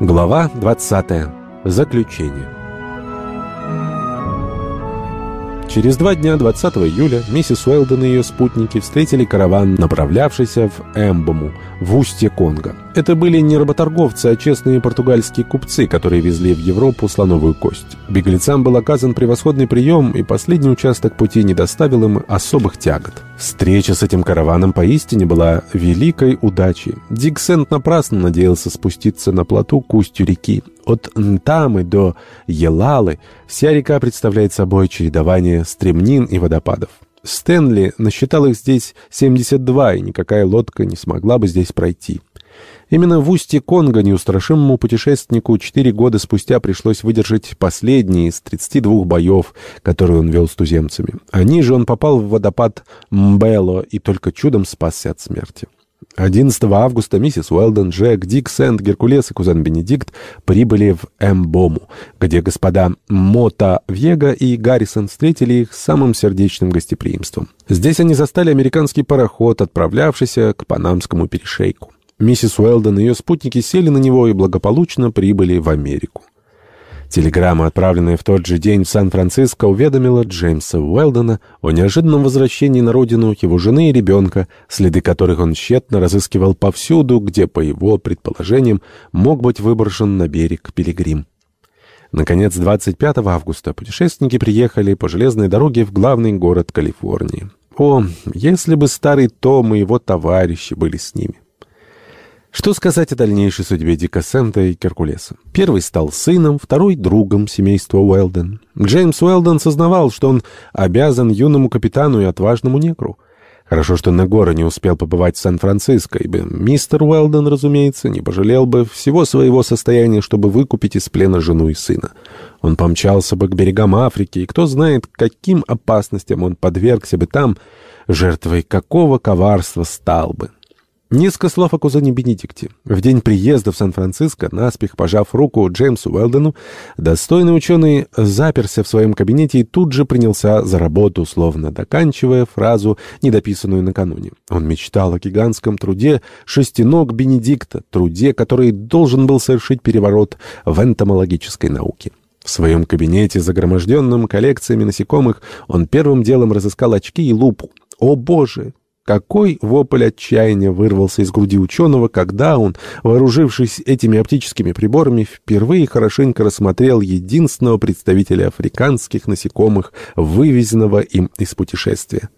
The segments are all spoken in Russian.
Глава 20. Заключение. Через два дня, 20 июля, миссис Уэлден и ее спутники встретили караван, направлявшийся в Эмбому, в устье Конго. Это были не работорговцы, а честные португальские купцы, которые везли в Европу слоновую кость. Беглецам был оказан превосходный прием, и последний участок пути не доставил им особых тягот. Встреча с этим караваном поистине была великой удачей. Дик Сент напрасно надеялся спуститься на плоту к устью реки. От Нтамы до Елалы вся река представляет собой чередование стремнин и водопадов. Стэнли насчитал их здесь 72, и никакая лодка не смогла бы здесь пройти. Именно в устье Конго неустрашимому путешественнику четыре года спустя пришлось выдержать последний из 32 боев, которые он вел с туземцами. А ниже он попал в водопад Мбело и только чудом спасся от смерти. 11 августа миссис Уэлден, Джек, Дик, Сент, Геркулес и кузен Бенедикт прибыли в Эмбому, где господа Мота Вега и Гаррисон встретили их самым сердечным гостеприимством. Здесь они застали американский пароход, отправлявшийся к Панамскому перешейку. Миссис Уэлден и ее спутники сели на него и благополучно прибыли в Америку. Телеграмма, отправленная в тот же день в Сан-Франциско, уведомила Джеймса Уэлдена о неожиданном возвращении на родину его жены и ребенка, следы которых он тщетно разыскивал повсюду, где, по его предположениям, мог быть выброшен на берег Пилигрим. Наконец, 25 августа путешественники приехали по железной дороге в главный город Калифорнии. О, если бы старый Том и его товарищи были с ними! Что сказать о дальнейшей судьбе Дика Сента и Геркулеса? Первый стал сыном, второй — другом семейства Уэлден. Джеймс Уэлден сознавал, что он обязан юному капитану и отважному негру. Хорошо, что Негора не успел побывать в Сан-Франциско, ибо мистер Уэлден, разумеется, не пожалел бы всего своего состояния, чтобы выкупить из плена жену и сына. Он помчался бы к берегам Африки, и кто знает, каким опасностям он подвергся бы там, жертвой какого коварства стал бы. Несколько слов о кузене Бенедикте. В день приезда в Сан-Франциско, наспех пожав руку Джеймсу Уэлдену, достойный ученый заперся в своем кабинете и тут же принялся за работу, словно доканчивая фразу, недописанную накануне. Он мечтал о гигантском труде шестиног Бенедикта, труде, который должен был совершить переворот в энтомологической науке. В своем кабинете, загроможденном коллекциями насекомых, он первым делом разыскал очки и лупу. О боже! Какой вопль отчаяния вырвался из груди ученого, когда он, вооружившись этими оптическими приборами, впервые хорошенько рассмотрел единственного представителя африканских насекомых, вывезенного им из путешествия.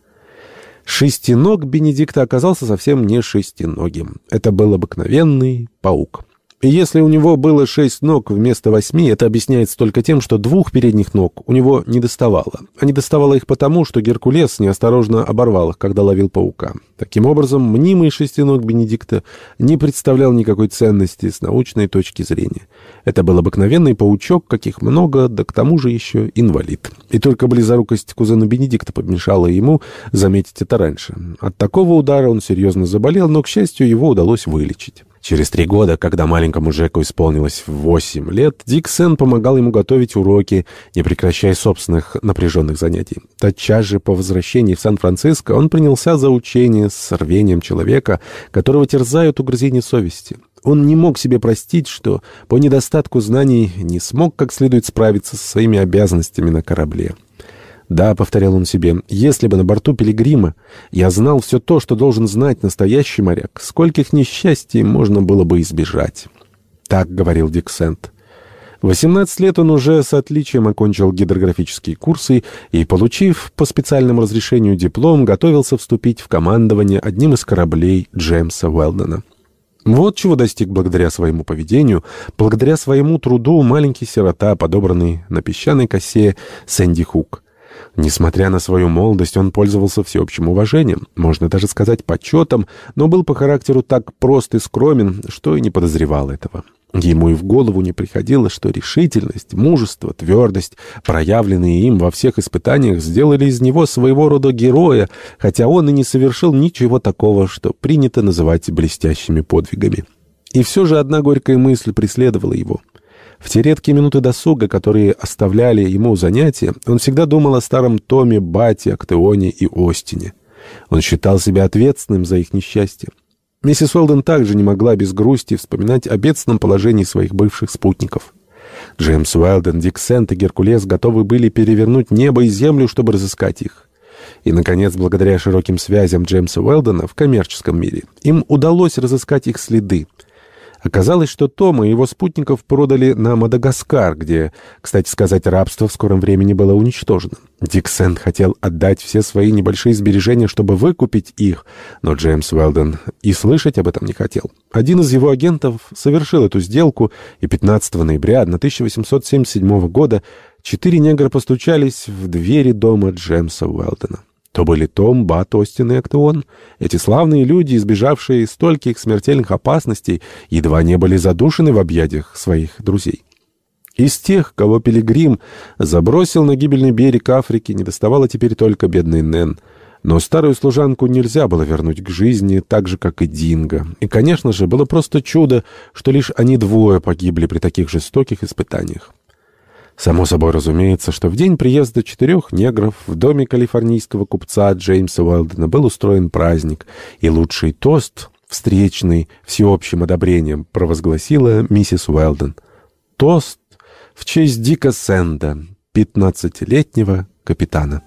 Шестиног Бенедикта оказался совсем не шестиногим. Это был обыкновенный паук. Если у него было шесть ног вместо восьми, это объясняется только тем, что двух передних ног у него не доставало. А не доставало их потому, что Геркулес неосторожно оборвал их, когда ловил паука. Таким образом, мнимый шестиног Бенедикта не представлял никакой ценности с научной точки зрения. Это был обыкновенный паучок, каких много, да к тому же еще инвалид. И только близорукость кузена Бенедикта помешала ему заметить это раньше. От такого удара он серьезно заболел, но, к счастью, его удалось вылечить. Через три года, когда маленькому Джеку исполнилось восемь лет, Дик Сен помогал ему готовить уроки, не прекращая собственных напряженных занятий. Тотчас же по возвращении в Сан-Франциско он принялся за учение с рвением человека, которого терзают угрызения совести. Он не мог себе простить, что по недостатку знаний не смог как следует справиться со своими обязанностями на корабле. «Да», — повторял он себе, — «если бы на борту Пилигрима я знал все то, что должен знать настоящий моряк, скольких несчастий можно было бы избежать». Так говорил Диксент. В 18 лет он уже с отличием окончил гидрографические курсы и, получив по специальному разрешению диплом, готовился вступить в командование одним из кораблей Джеймса Уэлдена. Вот чего достиг благодаря своему поведению, благодаря своему труду маленький сирота, подобранный на песчаной косе Сэнди Хук. Несмотря на свою молодость, он пользовался всеобщим уважением, можно даже сказать почетом, но был по характеру так прост и скромен, что и не подозревал этого. Ему и в голову не приходило, что решительность, мужество, твердость, проявленные им во всех испытаниях, сделали из него своего рода героя, хотя он и не совершил ничего такого, что принято называть блестящими подвигами. И все же одна горькая мысль преследовала его — в те редкие минуты досуга, которые оставляли ему занятия, он всегда думал о старом Томе, Бате, Актеоне и Остине. Он считал себя ответственным за их несчастье. Миссис Уэлден также не могла без грусти вспоминать о бедственном положении своих бывших спутников. Джеймс Уэлден, Дик Сент и Геркулес готовы были перевернуть небо и землю, чтобы разыскать их. И, наконец, благодаря широким связям Джеймса Уэлдена в коммерческом мире, им удалось разыскать их следы — Оказалось, что Тома и его спутников продали на Мадагаскар, где, кстати сказать, рабство в скором времени было уничтожено. Дик Сент хотел отдать все свои небольшие сбережения, чтобы выкупить их, но Джеймс Уэлден и слышать об этом не хотел. Один из его агентов совершил эту сделку, и 15 ноября 1877 года четыре негра постучались в двери дома Джеймса Уэлдена. То были Том, Бат, Остин и Актеон. Эти славные люди, избежавшие стольких смертельных опасностей, едва не были задушены в объятиях своих друзей. Из тех, кого Пилигрим забросил на гибельный берег Африки, не доставала теперь только бедный Нэн. Но старую служанку нельзя было вернуть к жизни, так же, как и Динго. И, конечно же, было просто чудо, что лишь они двое погибли при таких жестоких испытаниях. Само собой разумеется, что в день приезда четырех негров в доме калифорнийского купца Джеймса Уэлдена был устроен праздник, и лучший тост, встречный всеобщим одобрением, провозгласила миссис Уэлден. Тост в честь Дика Сэнда, пятнадцатилетнего капитана.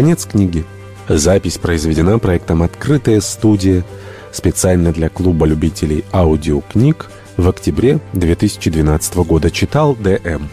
Конец книги. Запись произведена проектом «Открытая студия» специально для клуба любителей аудиокниг в октябре 2012 года. Читал Д.М.